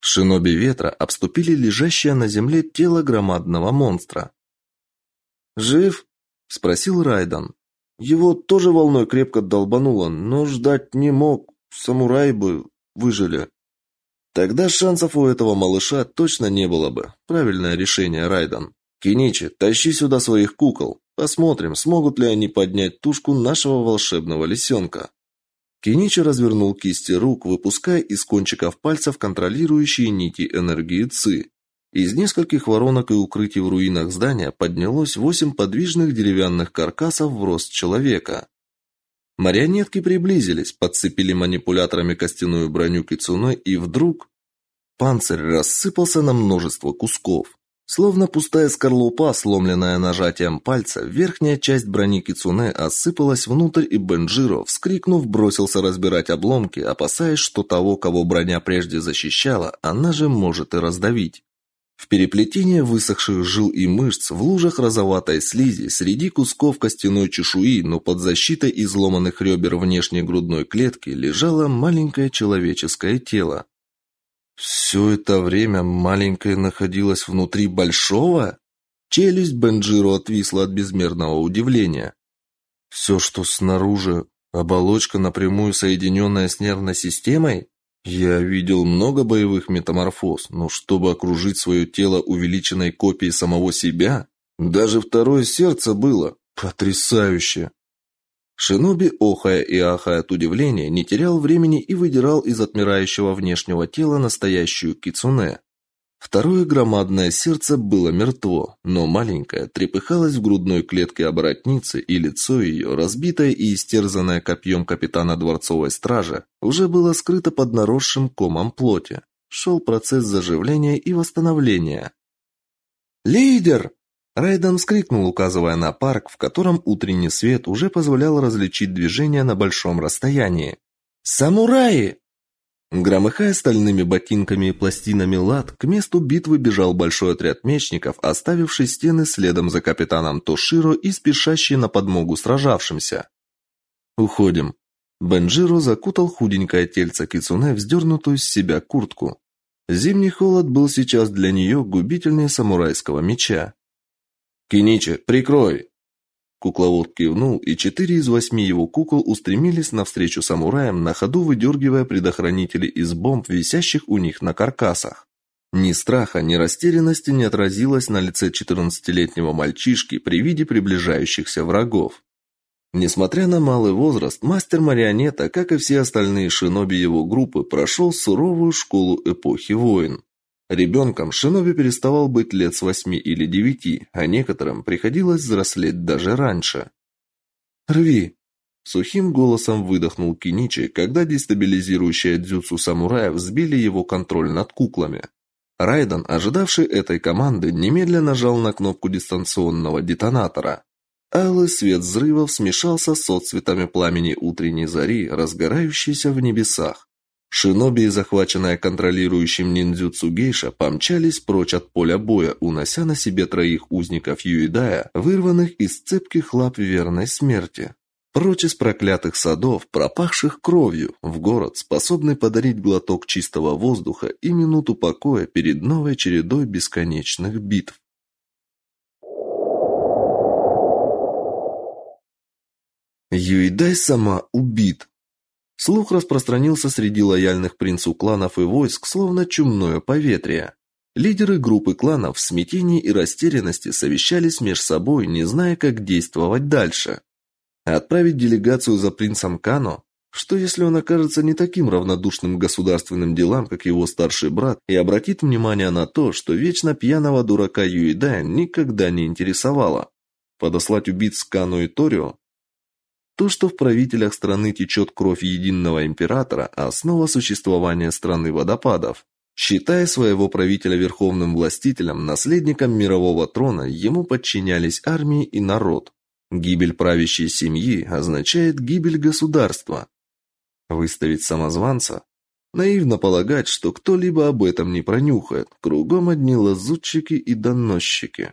Шиноби ветра обступили лежащее на земле тело громадного монстра. «Жив?» – спросил Райдан. Его тоже волной крепко долбануло, но ждать не мог. Самураи бы выжили. Тогда шансов у этого малыша точно не было бы. Правильное решение, Райдан. Киничи, тащи сюда своих кукол. Посмотрим, смогут ли они поднять тушку нашего волшебного лисенка. Киничи развернул кисти рук, выпуская из кончиков пальцев контролирующие нити энергии ЦИ. Из нескольких воронок и укрытий в руинах здания поднялось восемь подвижных деревянных каркасов в рост человека. Марионетки приблизились, подцепили манипуляторами костяную броню кицуне, и вдруг панцирь рассыпался на множество кусков. Словно пустая скорлупа, сломленная нажатием пальца, верхняя часть брони кицуне осыпалась внутрь, и Бенджиро, вскрикнув, бросился разбирать обломки, опасаясь, что того, кого броня прежде защищала, она же может и раздавить. В переплетении высохших жил и мышц, в лужах розоватой слизи, среди кусков костяной чешуи, но под защитой изломанных ребер внешней грудной клетки лежало маленькое человеческое тело. Все это время маленькое находилось внутри большого? Челюсть Бенджиро отвисла от безмерного удивления. Все, что снаружи, оболочка напрямую соединенная с нервной системой? Я видел много боевых метаморфоз, но чтобы окружить свое тело увеличенной копией самого себя, даже второе сердце было потрясающе. Шиноби, охая и ахая от удивления, не терял времени и выдирал из отмирающего внешнего тела настоящую кицунэ. Второе громадное сердце было мертво, но маленькое трепыхалось в грудной клетке оборотницы, и лицо ее, разбитое и истерзанное копьем капитана дворцовой стражи, уже было скрыто под наросшим комом плоти. Шел процесс заживления и восстановления. «Лидер!» Райден вскрикнул, указывая на парк, в котором утренний свет уже позволял различить движение на большом расстоянии. «Самураи!» Громыхая стальными ботинками и пластинами лад, к месту битвы бежал большой отряд мечников, оставивший стены следом за капитаном Тоширо и спешащий на подмогу сражавшимся. «Уходим». Бенджиро закутал худенькое тельце кицуне вздернутую с себя куртку. Зимний холод был сейчас для нее губительнее самурайского меча. «Киничи, прикрой!» Кукловод кивнул, и четыре из восьми его кукол устремились навстречу самураям, на ходу выдергивая предохранители из бомб, висящих у них на каркасах. Ни страха, ни растерянности не отразилось на лице четырнадцатилетнего мальчишки при виде приближающихся врагов. Несмотря на малый возраст, мастер-марионета, как и все остальные шиноби его группы, прошел суровую школу эпохи войн. Ребенком Шиноби переставал быть лет с восьми или девяти, а некоторым приходилось взрослеть даже раньше. «Рви!» Сухим голосом выдохнул Киничи, когда дестабилизирующая дзюцу самураев сбили его контроль над куклами. Райден, ожидавший этой команды, немедленно нажал на кнопку дистанционного детонатора. Алый свет взрывов смешался с отцветами пламени утренней зари, разгорающейся в небесах. Шиноби, захваченная контролирующим ниндзюцу гейша, помчались прочь от поля боя, унося на себе троих узников Юидая, вырванных из цепких лап верной смерти. Прочь из проклятых садов, пропахших кровью, в город, способный подарить глоток чистого воздуха и минуту покоя перед новой чередой бесконечных битв. Юидай сама убит, Слух распространился среди лояльных принцу кланов и войск, словно чумное поветрие. Лидеры группы кланов в смятении и растерянности совещались между собой, не зная, как действовать дальше. Отправить делегацию за принцем Кано? Что если он окажется не таким равнодушным к государственным делам, как его старший брат, и обратит внимание на то, что вечно пьяного дурака Юидая никогда не интересовало? Подослать убийц Кано и Торио? То, что в правителях страны течет кровь единого императора, основа существования страны водопадов. Считая своего правителя верховным властителем, наследником мирового трона, ему подчинялись армии и народ. Гибель правящей семьи означает гибель государства. Выставить самозванца? Наивно полагать, что кто-либо об этом не пронюхает. Кругом одни лазутчики и доносчики.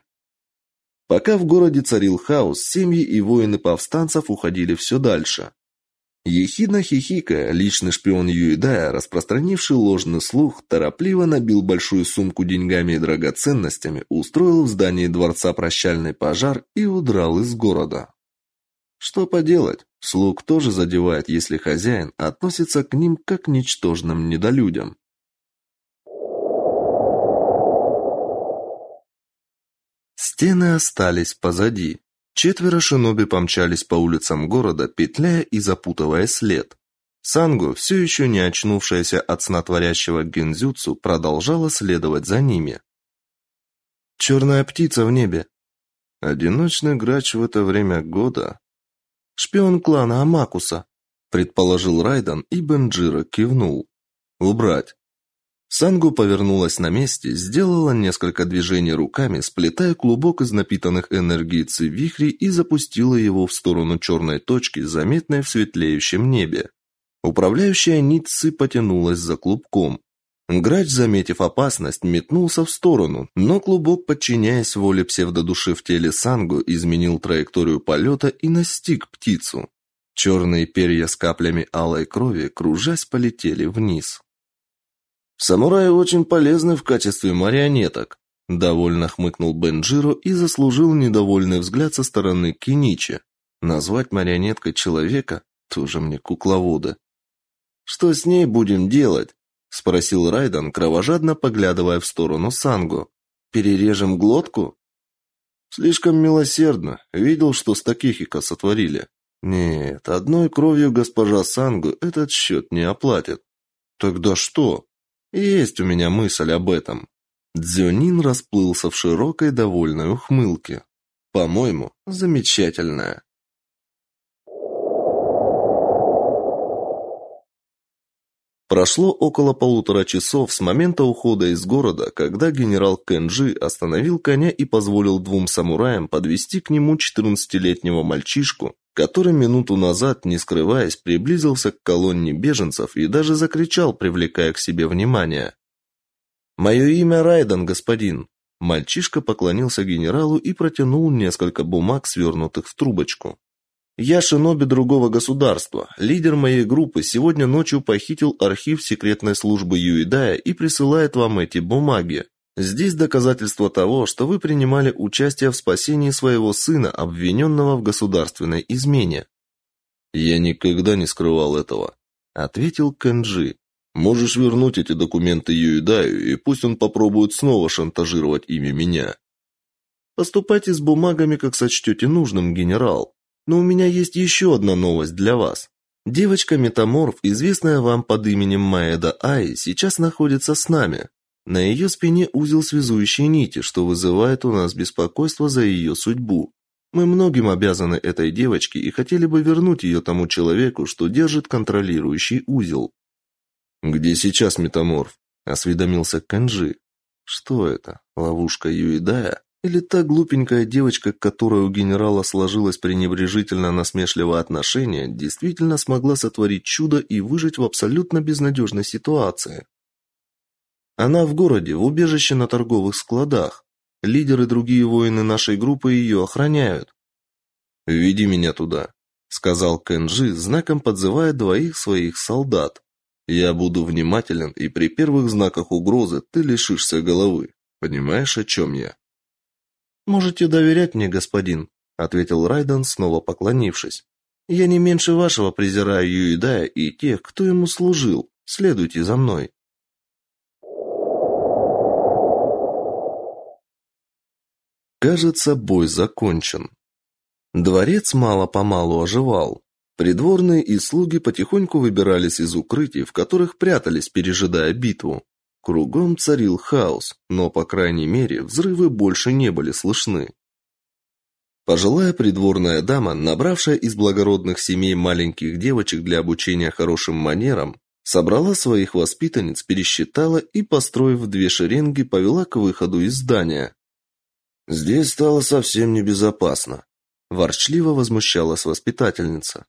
Пока в городе царил хаос, семьи и воины повстанцев уходили все дальше. Ехидно хихикая, личный шпион Юидая, распространивший ложный слух, торопливо набил большую сумку деньгами и драгоценностями, устроил в здании дворца прощальный пожар и удрал из города. Что поделать, слуг тоже задевает, если хозяин относится к ним как к ничтожным недолюдям. Стены остались позади. Четверо шиноби помчались по улицам города, петляя и запутывая след. Сангу, все еще не очнувшаяся от снотворящего гензюцу, продолжала следовать за ними. «Черная птица в небе». Одиночный грач в это время года. Шпион клана Амакуса, предположил Райдан, и Бенджира кивнул. Убрать. Сангу повернулась на месте, сделала несколько движений руками, сплетая клубок из напитанных энергией ци-вихрей и запустила его в сторону черной точки, заметной в светлеющем небе. Управляющая нить ци потянулась за клубком. Грач, заметив опасность, метнулся в сторону, но клубок, подчиняясь воле псевдодуши в теле Сангу, изменил траекторию полета и настиг птицу. Черные перья с каплями алой крови, кружась, полетели вниз. Самураи очень полезны в качестве марионеток, довольно хмыкнул Бенджиро и заслужил недовольный взгляд со стороны Киничи. Назвать марионеткой человека тоже мне кукловода. Что с ней будем делать? спросил Райдан, кровожадно поглядывая в сторону Сангу. Перережем глотку? Слишком милосердно. Видел, что с Такихика сотворили. Нет, одной кровью госпожа Сангу этот счет не оплатит. Тогда что? Есть у меня мысль об этом. Дзюнин расплылся в широкой довольной ухмылке. По-моему, замечательная. Прошло около полутора часов с момента ухода из города, когда генерал Кенджи остановил коня и позволил двум самураям подвести к нему четырнадцатилетнего мальчишку, который минуту назад, не скрываясь, приблизился к колонне беженцев и даже закричал, привлекая к себе внимание. «Мое имя Райден, господин!» Мальчишка поклонился генералу и протянул несколько бумаг, свернутых в трубочку. «Я шиноби другого государства. Лидер моей группы сегодня ночью похитил архив секретной службы Юидая и присылает вам эти бумаги. Здесь доказательство того, что вы принимали участие в спасении своего сына, обвиненного в государственной измене. Я никогда не скрывал этого, ответил Кенджи. Можешь вернуть эти документы Юидаю, и пусть он попробует снова шантажировать ими меня. Поступайте с бумагами, как сочтете нужным, генерал. Но у меня есть еще одна новость для вас. Девочка-метаморф, известная вам под именем Маэда Ай, сейчас находится с нами. На ее спине узел связующей нити, что вызывает у нас беспокойство за ее судьбу. Мы многим обязаны этой девочке и хотели бы вернуть ее тому человеку, что держит контролирующий узел. Где сейчас метаморф? осведомился Канжи. Что это? Ловушка Юидая или та глупенькая девочка, к которой у генерала сложилось пренебрежительно насмешливое отношение, действительно смогла сотворить чудо и выжить в абсолютно безнадежной ситуации? Она в городе, в убежище на торговых складах. Лидеры и другие воины нашей группы ее охраняют. Веди меня туда, сказал Кенджи, знаком подзывая двоих своих солдат. Я буду внимателен, и при первых знаках угрозы ты лишишься головы. Понимаешь, о чем я? Можете доверять мне, господин, ответил Райден, снова поклонившись. Я не меньше вашего презираю Юидая и тех, кто ему служил. Следуйте за мной. Кажется, бой закончен. Дворец мало-помалу оживал. Придворные и слуги потихоньку выбирались из укрытий, в которых прятались, пережидая битву. Кругом царил хаос, но, по крайней мере, взрывы больше не были слышны. Пожилая придворная дама, набравшая из благородных семей маленьких девочек для обучения хорошим манерам, собрала своих воспитанниц, пересчитала и, построив две шеренги, повела к выходу из здания. Здесь стало совсем небезопасно, ворчливо возмущалась воспитательница.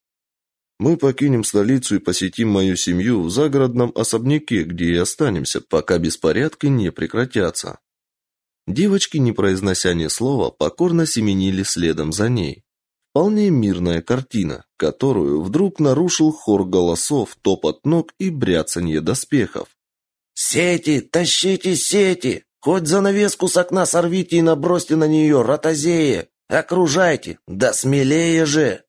Мы покинем столицу и посетим мою семью в загородном особняке, где и останемся, пока беспорядки не прекратятся. Девочки, не произнося ни слова, покорно семенили следом за ней. Вполне мирная картина, которую вдруг нарушил хор голосов, топот ног и бряцанье доспехов. «Сети! Тащите сети! Хоть занавеску с окна сорвите и набросьте на нее, ротозеи! Окружайте! Да смелее же!»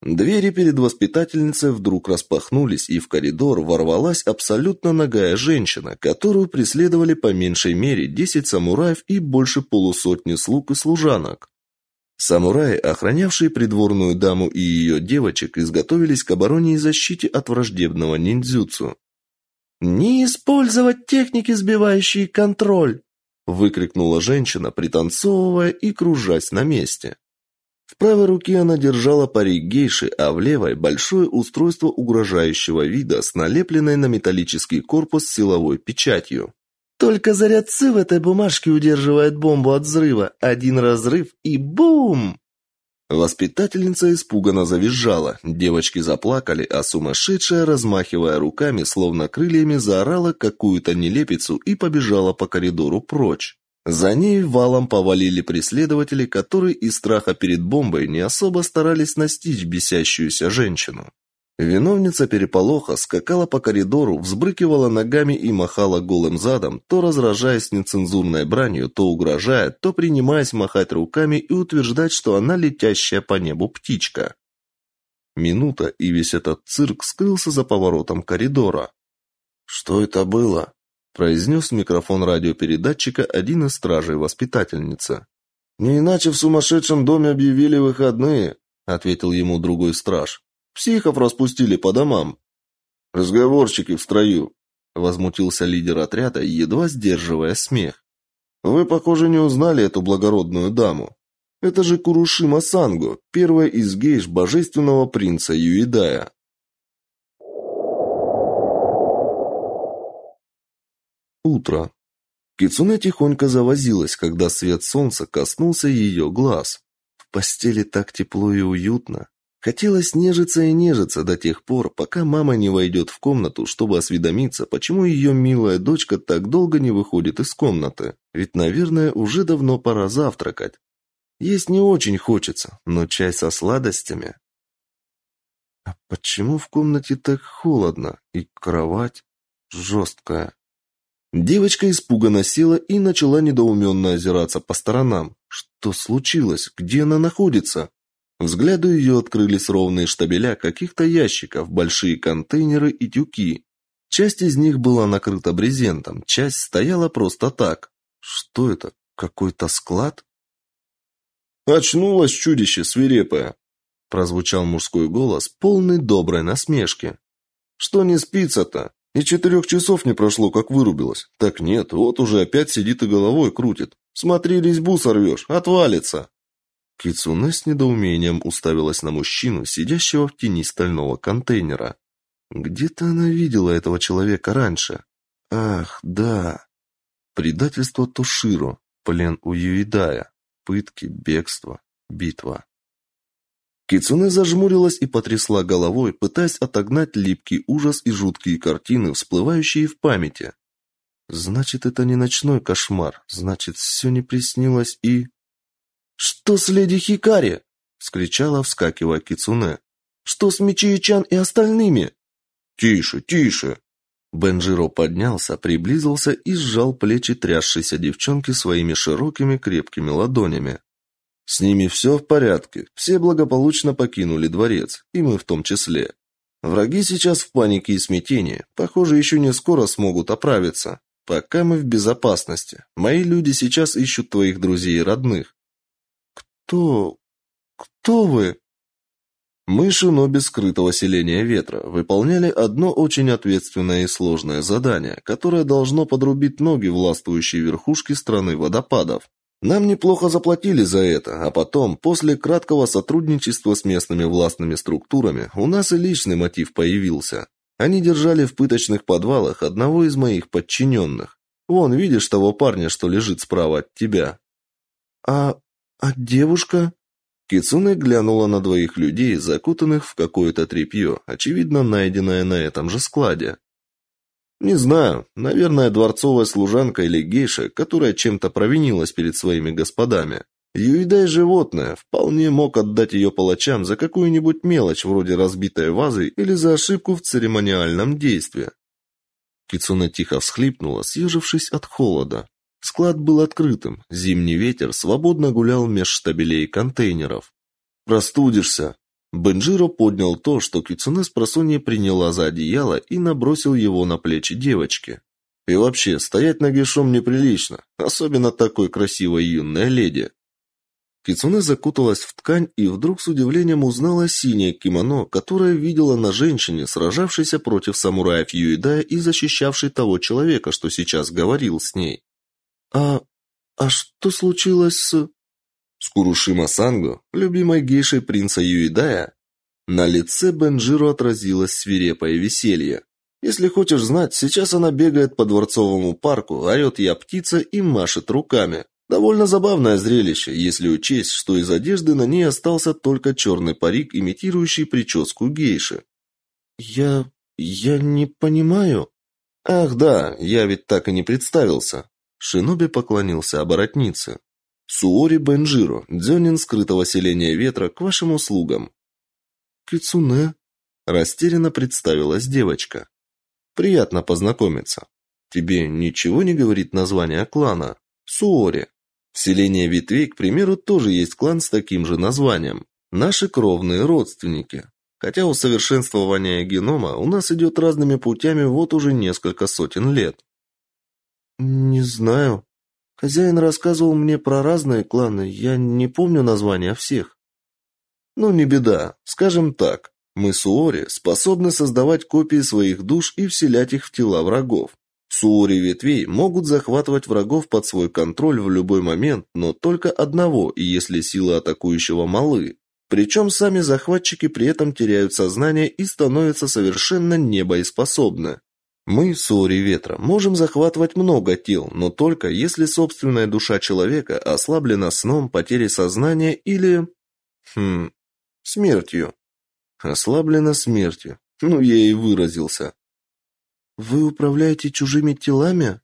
Двери перед воспитательницей вдруг распахнулись, и в коридор ворвалась абсолютно нагая женщина, которую преследовали по меньшей мере десять самураев и больше полусотни слуг и служанок. Самураи, охранявшие придворную даму и ее девочек, изготовились к обороне и защите от враждебного ниндзюцу. «Не использовать техники, сбивающие контроль!» выкрикнула женщина, пританцовывая и кружась на месте. В правой руке она держала парик гейши, а в левой – большое устройство угрожающего вида с налепленной на металлический корпус силовой печатью. «Только заряд ЦИ в этой бумажке удерживает бомбу от взрыва. Один разрыв и бум!» Воспитательница испуганно завизжала, девочки заплакали, а сумасшедшая, размахивая руками, словно крыльями, заорала какую-то нелепицу и побежала по коридору прочь. За ней валом повалили преследователи, которые из страха перед бомбой не особо старались настичь бесящуюся женщину. Виновница переполоха скакала по коридору, взбрыкивала ногами и махала голым задом, то разражаясь нецензурной бранью, то угрожая, то принимаясь махать руками и утверждать, что она летящая по небу птичка. Минута, и весь этот цирк скрылся за поворотом коридора. «Что это было?» Произнес в микрофон радиопередатчика один из стражей воспитательницы. «Не иначе в сумасшедшем доме объявили выходные», — ответил ему другой страж. «Психов распустили по домам». «Разговорчики в строю», — возмутился лидер отряда, едва сдерживая смех. «Вы, похоже, не узнали эту благородную даму. Это же Курушима Санго, первая из гейш божественного принца Юидая. Утро. Кицуне тихонько завозилась, когда свет солнца коснулся ее глаз. В постели так тепло и уютно. Хотелось нежиться и нежиться до тех пор, пока мама не войдет в комнату, чтобы осведомиться, почему ее милая дочка так долго не выходит из комнаты. Ведь, наверное, уже давно пора завтракать. Есть не очень хочется, но чай со сладостями. А почему в комнате так холодно и кровать жесткая? Девочка испуганно села и начала недоуменно озираться по сторонам. Что случилось? Где она находится? Взгляду ее открылись ровные штабеля каких-то ящиков, большие контейнеры и тюки. Часть из них была накрыта брезентом, часть стояла просто так. Что это? Какой-то склад? Очнулось чудище свирепое, прозвучал мужской голос, полный доброй насмешки. Что не спится-то? И четырех часов не прошло, как вырубилась. Так нет, вот уже опять сидит и головой крутит. Смотри, резьбу сорвешь, отвалится. Кицуне с недоумением уставилась на мужчину, сидящего в тени стального контейнера. Где-то она видела этого человека раньше. Ах, да. Предательство Тоширо, плен у Юидая, пытки, бегство, битва. Кицуне зажмурилась и потрясла головой, пытаясь отогнать липкий ужас и жуткие картины, всплывающие в памяти. Значит, это не ночной кошмар, значит, все не приснилось и... «Что с леди Хикари?» — вскричала, вскакивая Кицуне. «Что с Мичиичан и остальными?» «Тише, тише!» Бенджиро поднялся, приблизился и сжал плечи трясшейся девчонки своими широкими крепкими ладонями. С ними все в порядке, все благополучно покинули дворец, и мы в том числе. Враги сейчас в панике и смятении, похоже, еще не скоро смогут оправиться. Пока мы в безопасности. Мои люди сейчас ищут твоих друзей и родных. Кто... кто вы? Мы, шиноби скрытого селения ветра, выполняли одно очень ответственное и сложное задание, которое должно подрубить ноги властвующей верхушки страны водопадов. Нам неплохо заплатили за это, а потом, после краткого сотрудничества с местными властными структурами, у нас и личный мотив появился. Они держали в пыточных подвалах одного из моих подчиненных. Вон, видишь того парня, что лежит справа от тебя? А... а девушка? Кицуне глянула на двоих людей, закутанных в какое-то тряпье, очевидно, найденное на этом же складе. Не знаю, наверное, дворцовая служанка или гейша, которая чем-то провинилась перед своими господами. Юидай животное, вполне мог отдать ее палачам за какую-нибудь мелочь вроде разбитой вазы или за ошибку в церемониальном действии. Кицуна тихо всхлипнула, съежившись от холода. Склад был открытым, зимний ветер свободно гулял меж штабелей контейнеров. «Простудишься!» Бенджиро поднял то, что Кицуне с просонья приняла за одеяло и набросил его на плечи девочки. «И вообще, стоять нагишом неприлично, особенно такой красивой юной леди». Кицуне закуталась в ткань и вдруг с удивлением узнала синее кимоно, которое видела на женщине, сражавшейся против самураев Юидая и защищавшей того человека, что сейчас говорил с ней. «А... а что случилось с...» С Курушима Санго, любимой гейшей принца Юидая, на лице Бенджиро отразилось свирепое веселье. Если хочешь знать, сейчас она бегает по дворцовому парку, орет «я птица» и машет руками. Довольно забавное зрелище, если учесть, что из одежды на ней остался только черный парик, имитирующий прическу гейши. «Я... я не понимаю». «Ах да, я ведь так и не представился». Шиноби поклонился оборотнице. «Суори Бенжиро, дзёнин скрытого селения ветра, к вашим услугам». «Кицуне», – растерянно представилась девочка. «Приятно познакомиться. Тебе ничего не говорит название клана?» «Суори». В селении Ветвей, к примеру, тоже есть клан с таким же названием. Наши кровные родственники. Хотя усовершенствование генома у нас идет разными путями вот уже несколько сотен лет. Не знаю. Хозяин рассказывал мне про разные кланы, я не помню названия всех. Ну, не беда. Скажем так, мы Суори способны создавать копии своих душ и вселять их в тела врагов. Суори ветвей могут захватывать врагов под свой контроль в любой момент, но только одного, и если силы атакующего малы. Причем сами захватчики при этом теряют сознание и становятся совершенно небоеспособны. Мы, Суори Ветра, можем захватывать много тел, но только если собственная душа человека ослаблена сном, потерей сознания или... Хм... смертью. Ослаблена смертью. Ну, я и выразился. Вы управляете чужими телами?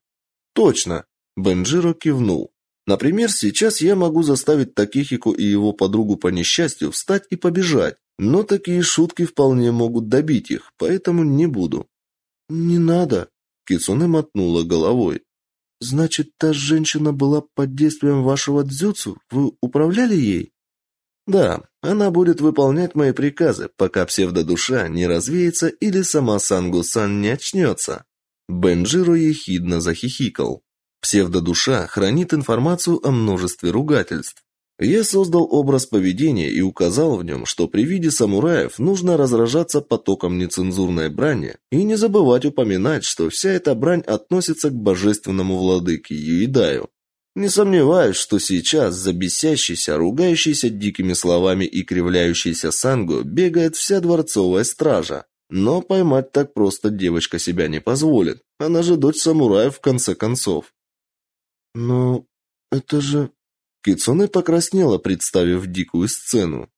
Точно, Бенджиро кивнул. Например, сейчас я могу заставить Такихику и его подругу по несчастью встать и побежать, но такие шутки вполне могут добить их, поэтому не буду. Не надо, Кицуне мотнула головой. Значит, та женщина была под действием вашего дзюцу? Вы управляли ей? Да, она будет выполнять мои приказы, пока псевдодуша не развеется или сама Сангусан не очнется. Бенджиро ехидно захихикал. Псевдодуша хранит информацию о множестве ругательств. Я создал образ поведения и указал в нем, что при виде самураев нужно разражаться потоком нецензурной брани и не забывать упоминать, что вся эта брань относится к божественному владыке Юидаю. Не сомневаюсь, что сейчас за бесящийся, ругающийся дикими словами и кривляющийся Сангу бегает вся дворцовая стража. Но поймать так просто девочка себя не позволит. Она же дочь самураев в конце концов. Но это же... Кицуне покраснела, представив дикую сцену.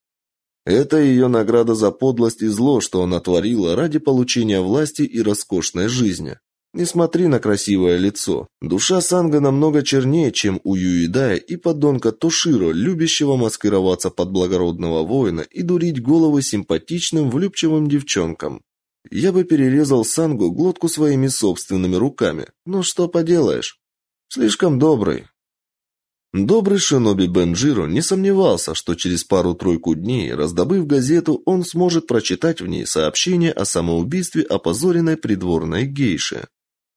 Это ее награда за подлость и зло, что она творила ради получения власти и роскошной жизни. Не смотри на красивое лицо. Душа Санга намного чернее, чем у Юидая и подонка Тоширо, любящего маскироваться под благородного воина и дурить головы симпатичным, влюбчивым девчонкам. Я бы перерезал Сангу глотку своими собственными руками. Но что поделаешь? Слишком добрый. Добрый шиноби Бенджиро не сомневался, что через пару-тройку дней, раздобыв газету, он сможет прочитать в ней сообщение о самоубийстве опозоренной придворной гейши.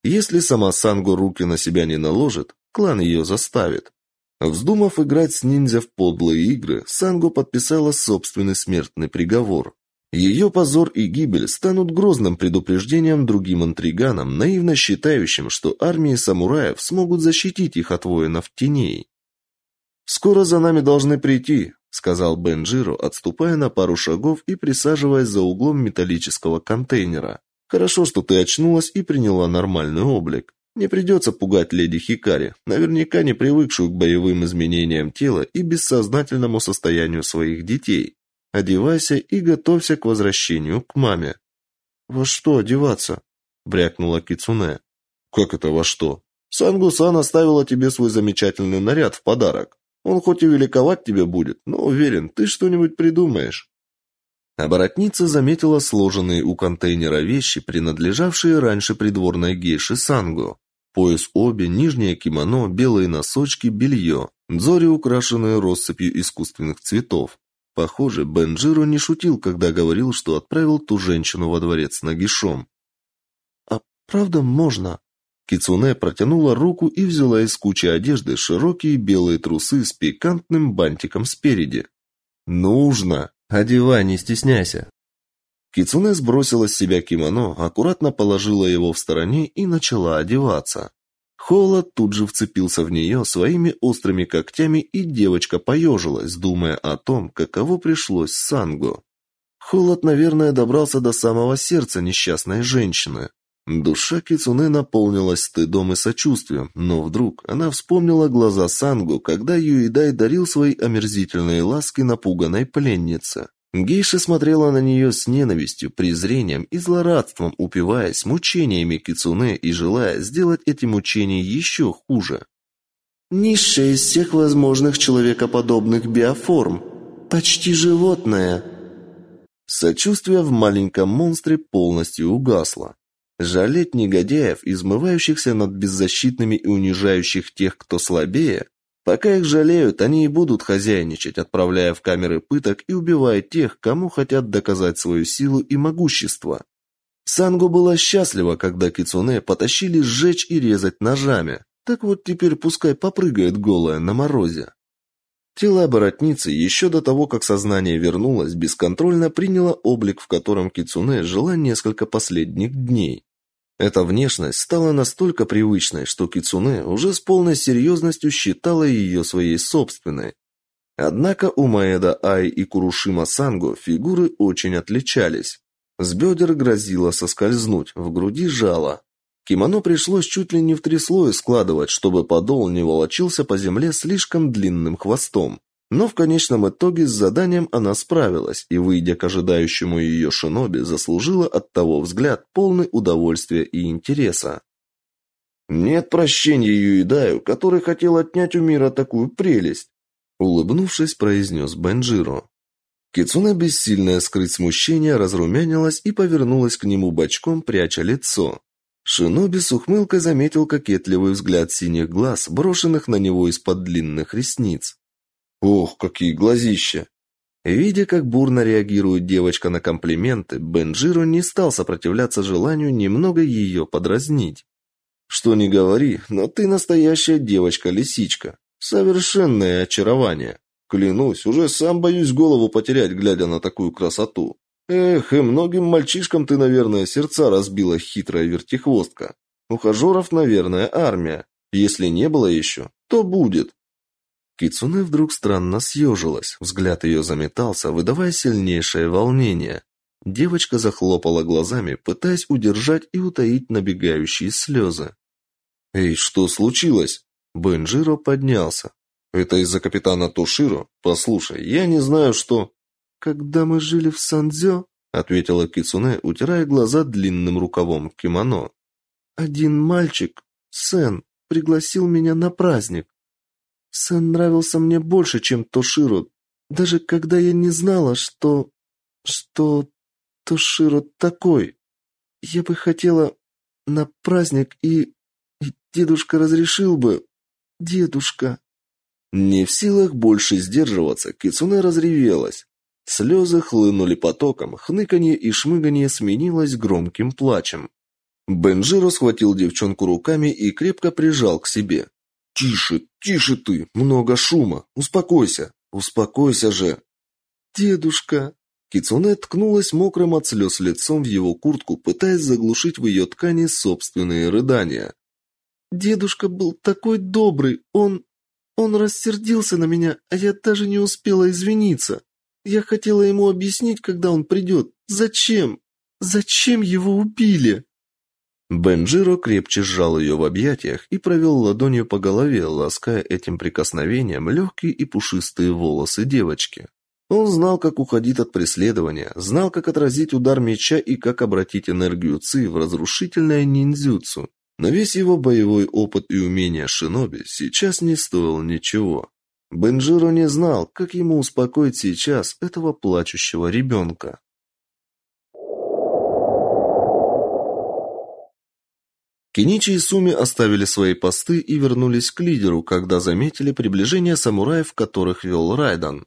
Если сама Санго руки на себя не наложит, клан ее заставит. Вздумав играть с ниндзя в подлые игры, Санго подписала собственный смертный приговор. Ее позор и гибель станут грозным предупреждением другим интриганам, наивно считающим, что армии самураев смогут защитить их от воинов теней. «Скоро за нами должны прийти», — сказал Бенджиро, отступая на пару шагов и присаживаясь за углом металлического контейнера. Хорошо, что ты очнулась и приняла нормальный облик. Не придется пугать леди Хикари, наверняка не привыкшую к боевым изменениям тела и бессознательному состоянию своих детей. Одевайся и готовься к возвращению к маме. Во что одеваться? брякнула Кицуне. Как это во что? Сангусан оставила тебе свой замечательный наряд в подарок. Он хоть и великоват тебе будет, но уверен, ты что-нибудь придумаешь. Оборотница заметила сложенные у контейнера вещи, принадлежавшие раньше придворной гейше Сангу. Пояс оби, нижнее кимоно, белые носочки, белье. Дзори, украшенные россыпью искусственных цветов. Похоже, Бенджиро не шутил, когда говорил, что отправил ту женщину во дворец нагишом. «А правда можно?» Кицуне протянула руку и взяла из кучи одежды широкие белые трусы с пикантным бантиком спереди. «Нужно! Одевай, не стесняйся!» Кицуне сбросила с себя кимоно, аккуратно положила его в стороне и начала одеваться. Холод тут же вцепился в нее своими острыми когтями, и девочка поежилась, думая о том, каково пришлось Сангу. Холод, наверное, добрался до самого сердца несчастной женщины. Душа Кицуне наполнилась стыдом и сочувствием, но вдруг она вспомнила глаза Сангу, когда Юидай дарил свои омерзительные ласки напуганной пленнице. Гейша смотрела на нее с ненавистью, презрением и злорадством, упиваясь мучениями Кицуне и желая сделать эти мучения еще хуже. «Низшая из всех возможных человекоподобных биоформ. Почти животное». Сочувствие в маленьком монстре полностью угасло. Жалеть негодяев, измывающихся над беззащитными и унижающих тех, кто слабее, Пока их жалеют, они и будут хозяйничать, отправляя в камеры пыток и убивая тех, кому хотят доказать свою силу и могущество. Сангу была счастлива, когда кицуне потащили сжечь и резать ножами. Так вот теперь пускай попрыгает голая на морозе. Тело оборотницы еще до того, как сознание вернулось, бесконтрольно приняло облик, в котором кицуне жила несколько последних дней. Эта внешность стала настолько привычной, что Кицуне уже с полной серьезностью считала ее своей собственной. Однако у Маэда Ай и Курушима Санго фигуры очень отличались. С бедер грозило соскользнуть, в груди жало. Кимоно пришлось чуть ли не в три слоя складывать, чтобы подол не волочился по земле слишком длинным хвостом. Но в конечном итоге с заданием она справилась и, выйдя к ожидающему ее шиноби, заслужила от того взгляд полный удовольствия и интереса. «Нет прощения Юидаю, который хотел отнять у мира такую прелесть», улыбнувшись, произнес Бенджиро. Кицуна, бессильная скрыть смущение, разрумянилась и повернулась к нему бочком, пряча лицо. Шиноби с ухмылкой заметил кокетливый взгляд синих глаз, брошенных на него из-под длинных ресниц. Ох, какие глазища! Видя, как бурно реагирует девочка на комплименты, Бенджиро не стал сопротивляться желанию немного ее подразнить. Что ни говори, но ты настоящая девочка-лисичка. Совершенное очарование. Клянусь, уже сам боюсь голову потерять, глядя на такую красоту. Эх, и многим мальчишкам ты, наверное, сердца разбила хитрая вертихвостка. Ухажеров, наверное, армия. Если не было еще, то будет. Кицуне вдруг странно съежилась, взгляд ее заметался, выдавая сильнейшее волнение. Девочка захлопала глазами, пытаясь удержать и утаить набегающие слезы. «Эй, что случилось?» Бенджиро поднялся. «Это из-за капитана Тоширо? Послушай, я не знаю, что...» «Когда мы жили в Сандзё», — ответила Кицуне, утирая глаза длинным рукавом кимоно. «Один мальчик, Сен, пригласил меня на праздник. Сэн нравился мне больше, чем Тоширо, даже когда я не знала, что... что Тоширо такой. Я бы хотела на праздник и... и дедушка разрешил бы... Дедушка... Не в силах больше сдерживаться, Кицуне разревелась. Слезы хлынули потоком, хныканье и шмыганье сменилось громким плачем. Бенджиро схватил девчонку руками и крепко прижал к себе. «Тише, тише ты! Много шума! Успокойся! Успокойся же!» «Дедушка!» Кицуне ткнулась мокрым от слез лицом в его куртку, пытаясь заглушить в ее ткани собственные рыдания. «Дедушка был такой добрый! Он... он рассердился на меня, а я даже не успела извиниться. Я хотела ему объяснить, когда он придет. Зачем? Зачем его убили?» Бенджиро крепче сжал ее в объятиях и провел ладонью по голове, лаская этим прикосновением легкие и пушистые волосы девочки. Он знал, как уходить от преследования, знал, как отразить удар меча и как обратить энергию Ци в разрушительное ниндзюцу. Но весь его боевой опыт и умения шиноби сейчас не стоил ничего. Бенджиро не знал, как ему успокоить сейчас этого плачущего ребенка. Киничи и Суми оставили свои посты и вернулись к лидеру, когда заметили приближение самураев, которых вел Райдан.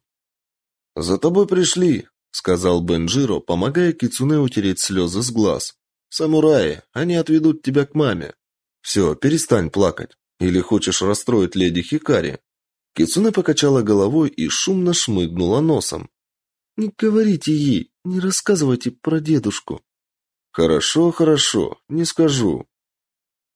«За тобой пришли», — сказал Бенджиро, помогая Кицуне утереть слезы с глаз. «Самураи, они отведут тебя к маме. Все, перестань плакать. Или хочешь расстроить леди Хикари?» Кицуне покачала головой и шумно шмыгнула носом. «Не говорите ей, не рассказывайте про дедушку». «Хорошо, хорошо, не скажу».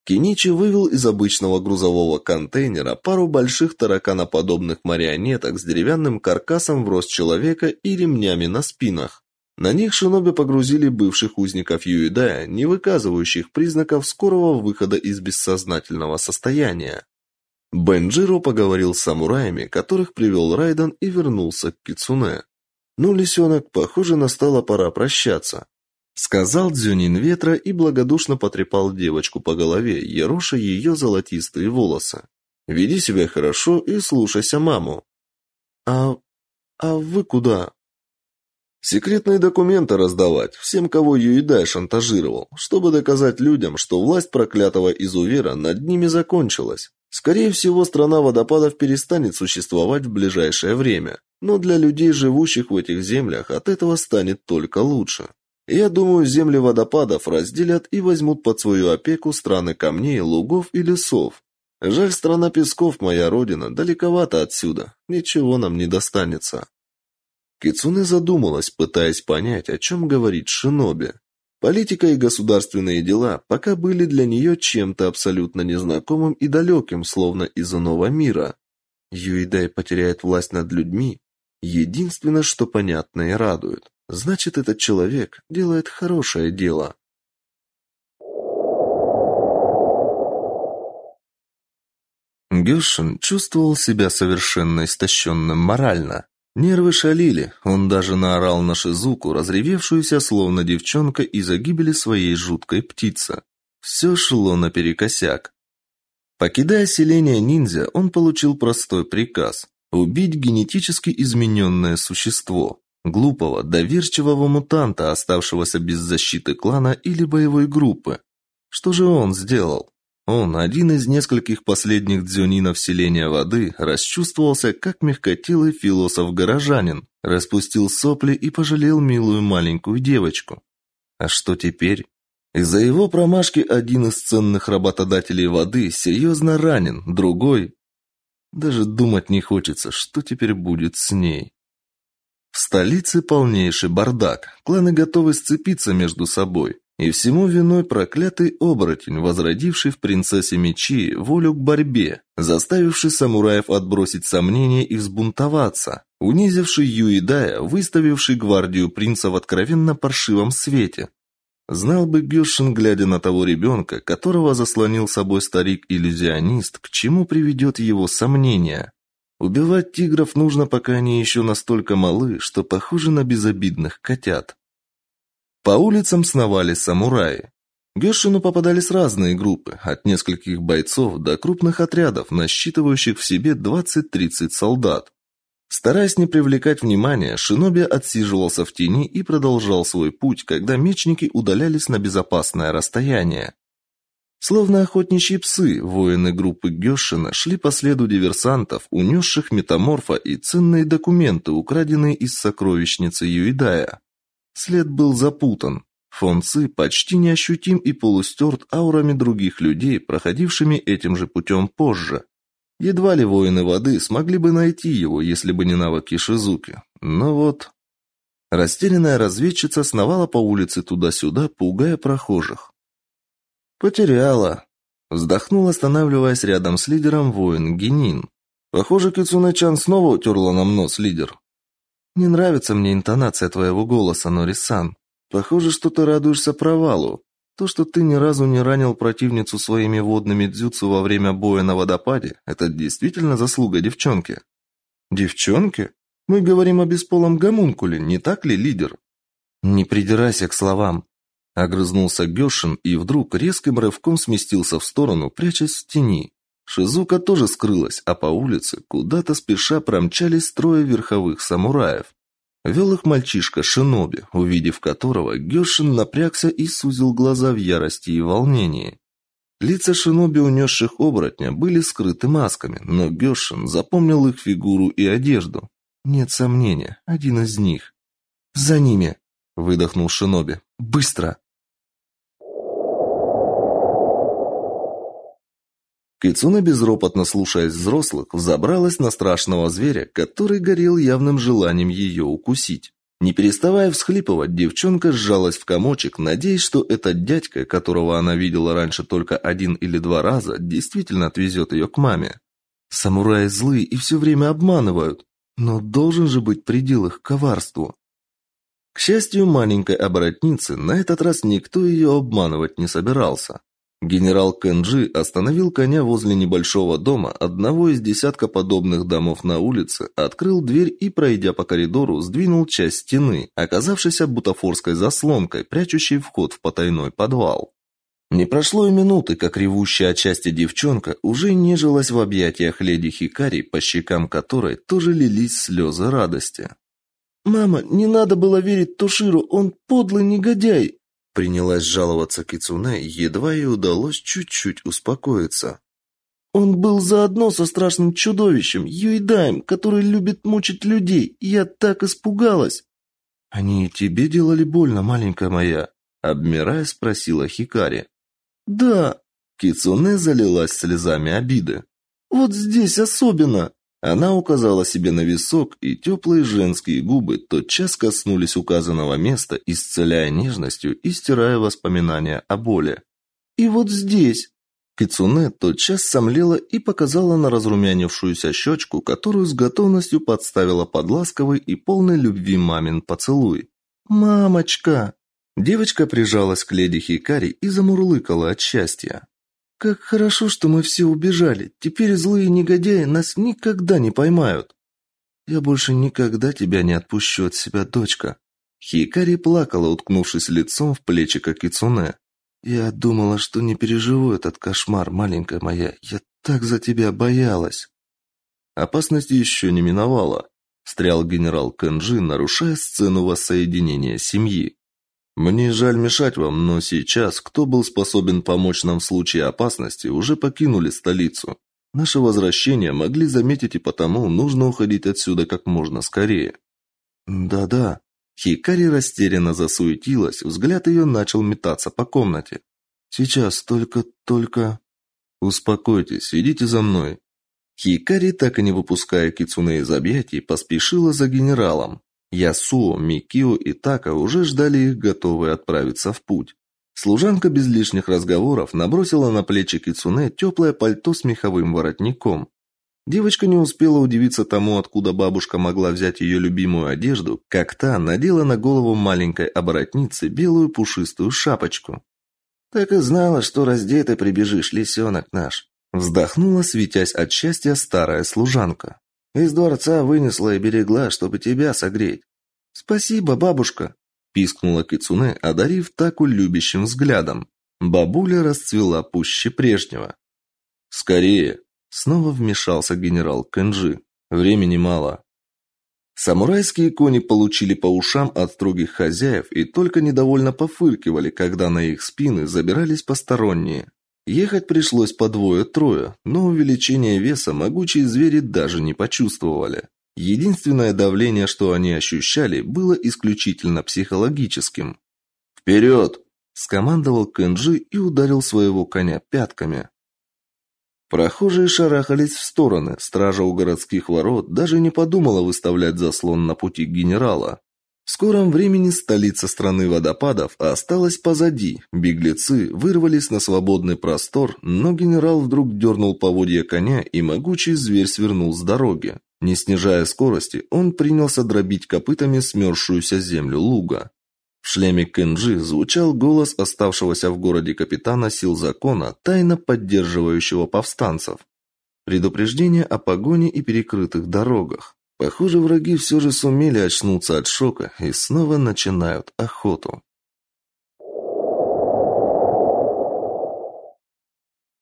Киничи вывел из обычного грузового контейнера пару больших тараканоподобных марионеток с деревянным каркасом в рост человека и ремнями на спинах. На них шиноби погрузили бывших узников Юидая, не выказывающих признаков скорого выхода из бессознательного состояния. Бенджиро поговорил с самураями, которых привел Райден и вернулся к Кицуне. «Ну, лисенок, похоже, настала пора прощаться», — сказал Дзюнин ветра и благодушно потрепал девочку по голове, ероша ее золотистые волосы. «Веди себя хорошо и слушайся маму». «А... а вы куда?» Секретные документы раздавать всем, кого Юидай шантажировал, чтобы доказать людям, что власть проклятого изувера над ними закончилась. Скорее всего, страна водопадов перестанет существовать в ближайшее время, но для людей, живущих в этих землях, от этого станет только лучше. Я думаю, земли водопадов разделят и возьмут под свою опеку страны камней, лугов и лесов. Жаль, страна песков, моя родина, далековато отсюда, ничего нам не достанется. Кицуне задумалась, пытаясь понять, о чем говорит Шиноби. Политика и государственные дела пока были для нее чем-то абсолютно незнакомым и далеким, словно из иного мира. Юидай потеряет власть над людьми. Единственное, что понятно и радует. Значит, этот человек делает хорошее дело. Гюшин чувствовал себя совершенно истощенным морально. Нервы шалили, он даже наорал на Шизуку, разревевшуюся словно девчонка из-за гибели своей жуткой птицы. Все шло наперекосяк. Покидая селение ниндзя, он получил простой приказ – убить генетически измененное существо, глупого, доверчивого мутанта, оставшегося без защиты клана или боевой группы. Что же он сделал? Он, один из нескольких последних дзюнинов селения воды, расчувствовался, как мягкотелый философ-горожанин, распустил сопли и пожалел милую маленькую девочку. А что теперь? Из-за его промашки один из ценных работодателей воды серьезно ранен, другой... Даже думать не хочется, что теперь будет с ней. В столице полнейший бардак, кланы готовы сцепиться между собой. И всему виной проклятый оборотень, возродивший в принцессе мечи волю к борьбе, заставивший самураев отбросить сомнения и взбунтоваться, унизивший Юидая, выставивший гвардию принца в откровенно паршивом свете. Знал бы Гюшин, глядя на того ребенка, которого заслонил собой старик-иллюзионист, к чему приведет его сомнения. Убивать тигров нужно, пока они еще настолько малы, что похожи на безобидных котят. По улицам сновали самураи. Гёшину попадались разные группы, от нескольких бойцов до крупных отрядов, насчитывающих в себе 20-30 солдат. Стараясь не привлекать внимания, Шиноби отсиживался в тени и продолжал свой путь, когда мечники удалялись на безопасное расстояние. Словно охотничьи псы, воины группы Гёшина шли по следу диверсантов, унесших метаморфа и ценные документы, украденные из сокровищницы Юидая. След был запутан. Фон Ци почти неощутим и полустерт аурами других людей, проходившими этим же путем позже. Едва ли воины воды смогли бы найти его, если бы не навыки Шизуки. Но вот... Растерянная разведчица сновала по улице туда-сюда, пугая прохожих. «Потеряла», — вздохнул, останавливаясь рядом с лидером воин Генин. «Похоже, Кицуне-чан снова утерла нам нос, лидер». Не нравится мне интонация твоего голоса, Норисан. Похоже, что ты радуешься провалу. То, что ты ни разу не ранил противницу своими водными дзюцу во время боя на водопаде, это действительно заслуга девчонки. Девчонки? Мы говорим о бесполом гомункуле, не так ли, лидер? Не придирайся к словам. Огрызнулся Гёшин и вдруг резким рывком сместился в сторону, прячась в тени. Шизука тоже скрылась, а по улице куда-то спеша промчались трое верховых самураев. Вел их мальчишка Шиноби, увидев которого, Гёшин напрягся и сузил глаза в ярости и волнении. Лица шиноби, унесших оборотня, были скрыты масками, но Гёшин запомнил их фигуру и одежду. Нет сомнения, один из них. «За ними!» — выдохнул шиноби. «Быстро!» Кицуна, безропотно слушаясь взрослых, взобралась на страшного зверя, который горел явным желанием ее укусить. Не переставая всхлипывать, девчонка сжалась в комочек, надеясь, что этот дядька, которого она видела раньше только один или два раза, действительно отвезет ее к маме. Самураи злые и все время обманывают, но должен же быть предел их коварству. К счастью, маленькой оборотницы на этот раз никто ее обманывать не собирался. Генерал Кэнджи остановил коня возле небольшого дома, одного из десятка подобных домов на улице, открыл дверь и, пройдя по коридору, сдвинул часть стены, оказавшейся бутафорской заслонкой, прячущей вход в потайной подвал. Не прошло и минуты, как ревущая от счастья девчонка уже нежилась в объятиях леди Хикари, по щекам которой тоже лились слезы радости. «Мама, не надо было верить Тоширу, он подлый негодяй!» Принялась жаловаться Кицуне, едва ей удалось чуть-чуть успокоиться. Он был заодно со страшным чудовищем, Юйдаем, который любит мучить людей. Я так испугалась. Они и тебе делали больно, маленькая моя, обмирая спросила Хикари. Да, Кицуне залилась слезами обиды. Вот здесь особенно. Она указала себе на висок, и теплые женские губы тотчас коснулись указанного места, исцеляя нежностью и стирая воспоминания о боли. «И вот здесь!» Кицуне тотчас сомлела и показала на разрумянившуюся щечку, которую с готовностью подставила под ласковый и полный любви мамин поцелуй. «Мамочка!» Девочка прижалась к леди Хикари и замурлыкала от счастья. Как хорошо, что мы все убежали. Теперь злые негодяи нас никогда не поймают. Я больше никогда тебя не отпущу от себя, дочка. Хикари плакала, уткнувшись лицом в плечи Кицуне. Я думала, что не переживу этот кошмар, маленькая моя. Я так за тебя боялась. Опасность еще не миновала. Встрял генерал Кэнджи, нарушая сцену воссоединения семьи. Мне жаль мешать вам, но сейчас, кто был способен помочь нам в случае опасности, уже покинули столицу. Наше возвращение могли заметить и потому нужно уходить отсюда как можно скорее. Да-да. Хикари растерянно засуетилась, взгляд ее начал метаться по комнате. Сейчас только только Успокойтесь, идите за мной. Хикари, так и не выпуская кицуне из объятий, поспешила за генералом. Ясуо, Микио и Така уже ждали их, готовые отправиться в путь. Служанка без лишних разговоров набросила на плечи Кицуне теплое пальто с меховым воротником. Девочка не успела удивиться тому, откуда бабушка могла взять ее любимую одежду, как та надела на голову маленькой оборотницы белую пушистую шапочку. «Так и знала, что раздетый прибежишь, лисенок наш», вздохнула, светясь от счастья старая служанка. Из дворца вынесла и берегла, чтобы тебя согреть. Спасибо, бабушка, пискнула Кицуне, одарив Таку любящим взглядом. Бабуля расцвела пуще прежнего. Скорее, снова вмешался генерал Кэнджи. Времени мало. Самурайские кони получили по ушам от строгих хозяев и только недовольно пофыркивали, когда на их спины забирались посторонние. Ехать пришлось по двое-трое, но увеличение веса могучие звери даже не почувствовали. Единственное давление, что они ощущали, было исключительно психологическим. «Вперед!» – скомандовал Кэнджи и ударил своего коня пятками. Прохожие шарахались в стороны, стража у городских ворот даже не подумала выставлять заслон на пути генерала. В скором времени столица страны водопадов осталась позади. Беглецы вырвались на свободный простор, но генерал вдруг дернул поводья коня, и могучий зверь свернул с дороги. Не снижая скорости, он принялся дробить копытами смерзшуюся землю луга. В шлеме Кенджи звучал голос оставшегося в городе капитана сил закона, тайно поддерживающего повстанцев. Предупреждение о погоне и перекрытых дорогах. Похоже, враги все же сумели очнуться от шока и снова начинают охоту.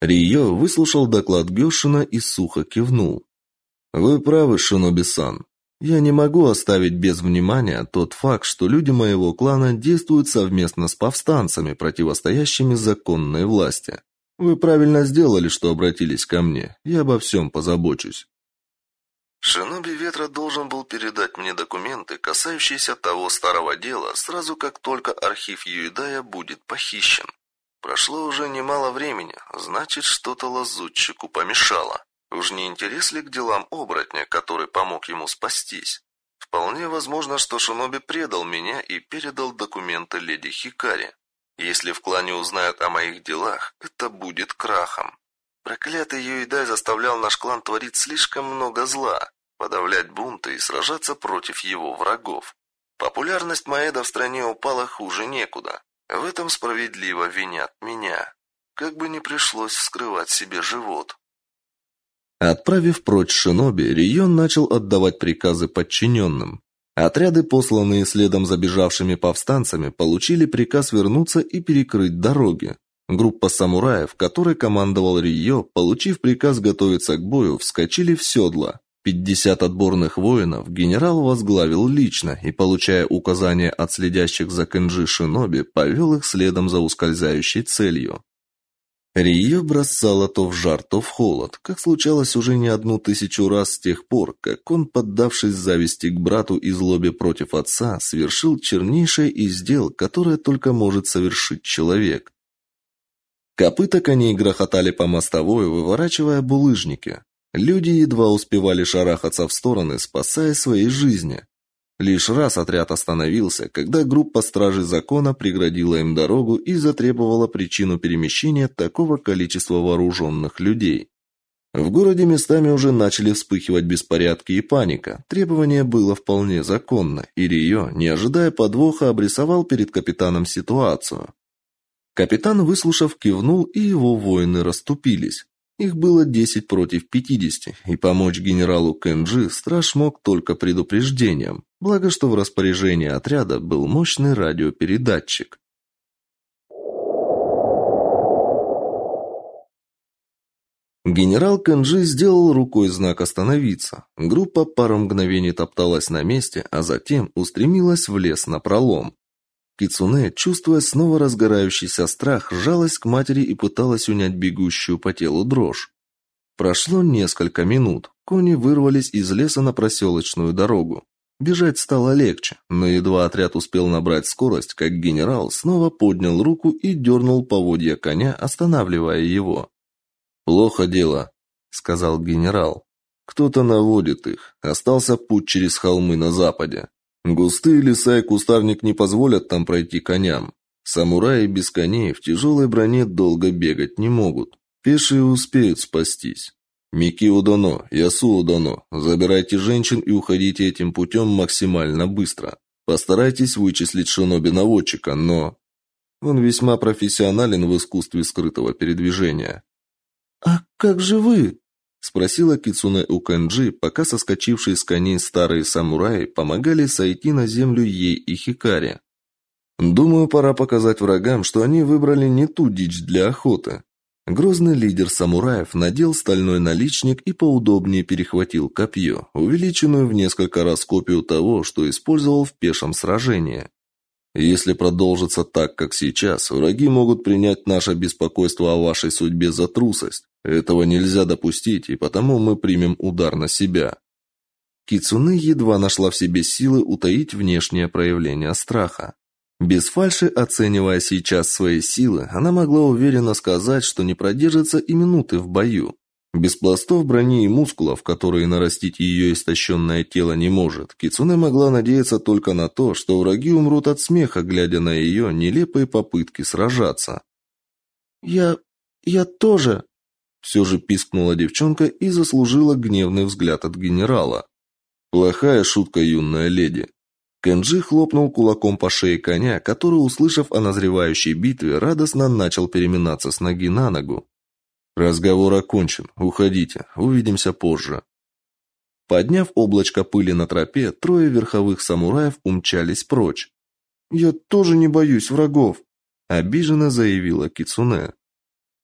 Рио выслушал доклад Гёшина и сухо кивнул. Вы правы, Шиноби-сан. Я не могу оставить без внимания тот факт, что люди моего клана действуют совместно с повстанцами, противостоящими законной власти. Вы правильно сделали, что обратились ко мне. Я обо всем позабочусь. Шиноби Ветра должен был передать мне документы, касающиеся того старого дела, сразу как только архив Юидая будет похищен. Прошло уже немало времени, значит, что-то лазутчику помешало. Уж не интерес ли к делам оборотня, который помог ему спастись? Вполне возможно, что Шиноби предал меня и передал документы леди Хикари. Если в клане узнают о моих делах, это будет крахом. Проклятый Юидай заставлял наш клан творить слишком много зла, подавлять бунты и сражаться против его врагов. Популярность Маэда в стране упала хуже некуда. В этом справедливо винят меня. Как бы ни пришлось вскрывать себе живот. Отправив прочь шиноби, Рион начал отдавать приказы подчиненным. Отряды, посланные следом за бежавшими повстанцами, получили приказ вернуться и перекрыть дороги. Группа самураев, которой командовал Рио, получив приказ готовиться к бою, вскочили в седла. Пятьдесят отборных воинов генерал возглавил лично и, получая указания от следящих за Кенджи шиноби, повел их следом за ускользающей целью. Рио бросало то в жар, то в холод, как случалось уже не одну тысячу раз с тех пор, как он, поддавшись зависти к брату и злобе против отца, совершил чернейшее из дел, которое только может совершить человек. Копыта коней грохотали по мостовой, выворачивая булыжники. Люди едва успевали шарахаться в стороны, спасая свои жизни. Лишь раз отряд остановился, когда группа стражей закона преградила им дорогу и затребовала причину перемещения такого количества вооруженных людей. В городе местами уже начали вспыхивать беспорядки и паника. Требование было вполне законно, и Рио, не ожидая подвоха, обрисовал перед капитаном ситуацию. Капитан, выслушав, кивнул, и его воины расступились. Их было 10 против 50, и помочь генералу Кенджи страж мог только предупреждением. Благо, что в распоряжении отряда был мощный радиопередатчик. Генерал Кенджи сделал рукой знак остановиться. Группа пару мгновений топталась на месте, а затем устремилась в лес на пролом. Кицуне, чувствуя снова разгорающийся страх, жалась к матери и пыталась унять бегущую по телу дрожь. Прошло несколько минут. Кони вырвались из леса на проселочную дорогу. Бежать стало легче, но едва отряд успел набрать скорость, как генерал снова поднял руку и дернул поводья коня, останавливая его. «Плохо дело», — сказал генерал. «Кто-то наводит их. Остался путь через холмы на западе. Густые леса и кустарник не позволят там пройти коням. Самураи без коней в тяжелой броне долго бегать не могут. Пешие успеют спастись. Мики Удоно, Ясу Удоно, забирайте женщин и уходите этим путем максимально быстро. Постарайтесь вычислить шиноби-наводчика, но... Он весьма профессионален в искусстве скрытого передвижения. «А как же вы?» Спросила Кицуне у Кэнджи, пока соскочившие с коней старые самураи помогали сойти на землю ей и Хикари. Думаю, пора показать врагам, что они выбрали не ту дичь для охоты. Грозный лидер самураев надел стальной наличник и поудобнее перехватил копье, увеличенную в несколько раз копию того, что использовал в пешем сражении. Если продолжится так, как сейчас, враги могут принять наше беспокойство о вашей судьбе за трусость. Этого нельзя допустить, и потому мы примем удар на себя. Кицуны едва нашла в себе силы утаить внешнее проявление страха. Без фальши оценивая сейчас свои силы, она могла уверенно сказать, что не продержится и минуты в бою. Без пластов брони и мускулов, которые нарастить ее истощенное тело не может, Кицуне могла надеяться только на то, что враги умрут от смеха, глядя на ее нелепые попытки сражаться. «Я... я тоже...» Все же пискнула девчонка и заслужила гневный взгляд от генерала. Плохая шутка, юная леди. Кенджи хлопнул кулаком по шее коня, который, услышав о назревающей битве, радостно начал переминаться с ноги на ногу. Разговор окончен. Уходите. Увидимся позже. Подняв облачко пыли на тропе, трое верховых самураев умчались прочь. Я тоже не боюсь врагов, обиженно заявила Кицунэ.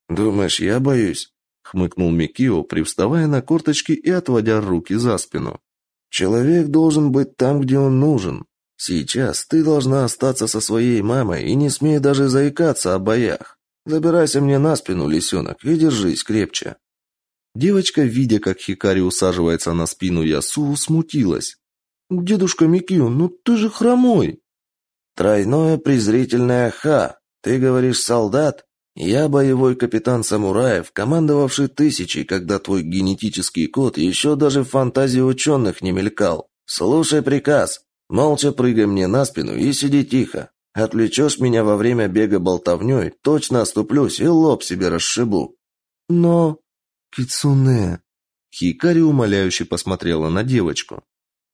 «Думаешь, я боюсь?» — хмыкнул Микио, привставая на корточки и отводя руки за спину. «Человек должен быть там, где он нужен. Сейчас ты должна остаться со своей мамой и не смей даже заикаться о боях. Забирайся мне на спину, лисенок, и держись крепче». Девочка, видя, как Хикари усаживается на спину Ясу, смутилась. «Дедушка Микио, ну ты же хромой!» «Тройное презрительное «ха». Ты говоришь «солдат»? Я боевой капитан самураев, командовавший тысячей, когда твой генетический код еще даже в фантазии ученых не мелькал. Слушай приказ. Молча прыгай мне на спину и сиди тихо. Отвлечешь меня во время бега болтовней, точно оступлюсь и лоб себе расшибу. Но... Кицуне... Хикари умоляюще посмотрела на девочку.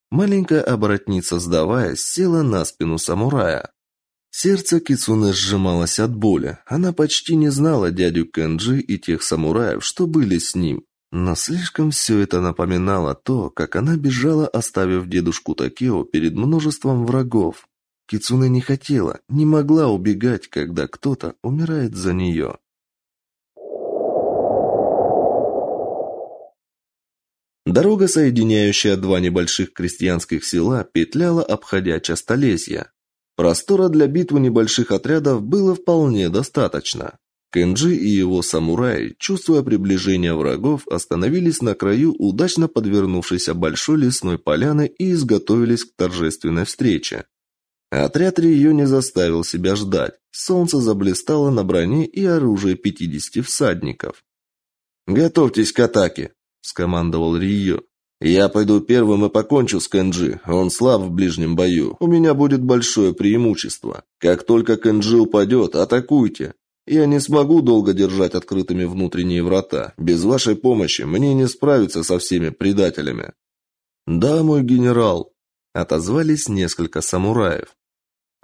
Маленькая оборотница, сдаваясь, села на спину самурая. Сердце Кицуне сжималось от боли. Она почти не знала дядю Кенджи и тех самураев, что были с ним. Но слишком все это напоминало то, как она бежала, оставив дедушку Такео перед множеством врагов. Кицуне не хотела, не могла убегать, когда кто-то умирает за нее. Дорога, соединяющая два небольших крестьянских села, петляла, обходя частолесья. Простора для битвы небольших отрядов было вполне достаточно. Кенджи и его самураи, чувствуя приближение врагов, остановились на краю удачно подвернувшейся большой лесной поляны и изготовились к торжественной встрече. Отряд Рио не заставил себя ждать. Солнце заблистало на броне и оружии 50 всадников. «Готовьтесь к атаке!» – скомандовал Рио. «Я пойду первым и покончу с Кэнджи. Он слаб в ближнем бою. У меня будет большое преимущество. Как только Кэнджи упадет, атакуйте. Я не смогу долго держать открытыми внутренние врата. Без вашей помощи мне не справиться со всеми предателями». «Да, мой генерал», – отозвались несколько самураев.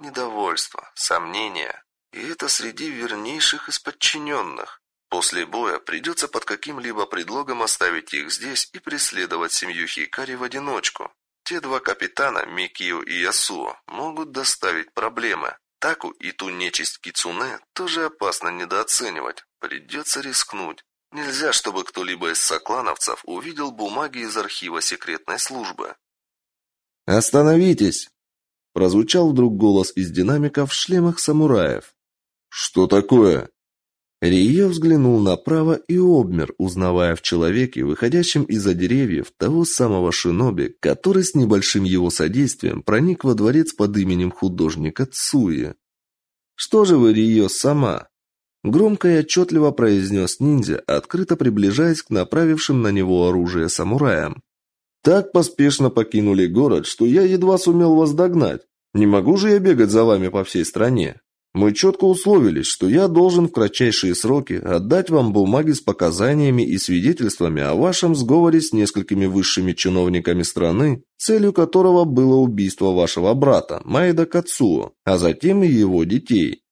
«Недовольство, сомнения. И это среди вернейших из подчиненных. После боя придется под каким-либо предлогом оставить их здесь и преследовать семью Хикари в одиночку. Те два капитана, Микио и Ясуо, могут доставить проблемы. Таку и ту нечисть Кицуне тоже опасно недооценивать. Придется рискнуть. Нельзя, чтобы кто-либо из соклановцев увидел бумаги из архива секретной службы. «Остановитесь!» Прозвучал вдруг голос из динамиков в шлемах самураев. «Что такое?» Рио взглянул направо и обмер, узнавая в человеке, выходящем из-за деревьев, того самого шиноби, который с небольшим его содействием проник во дворец под именем художника Цуи. «Что же вы, Рио, сама?» Громко и отчетливо произнес ниндзя, открыто приближаясь к направившим на него оружие самураям. «Так поспешно покинули город, что я едва сумел вас догнать. Не могу же я бегать за вами по всей стране?» Мы четко условились, что я должен в кратчайшие сроки отдать вам бумаги с показаниями и свидетельствами о вашем сговоре с несколькими высшими чиновниками страны, целью которого было убийство вашего брата, Майда Кацуо, а затем и его детей.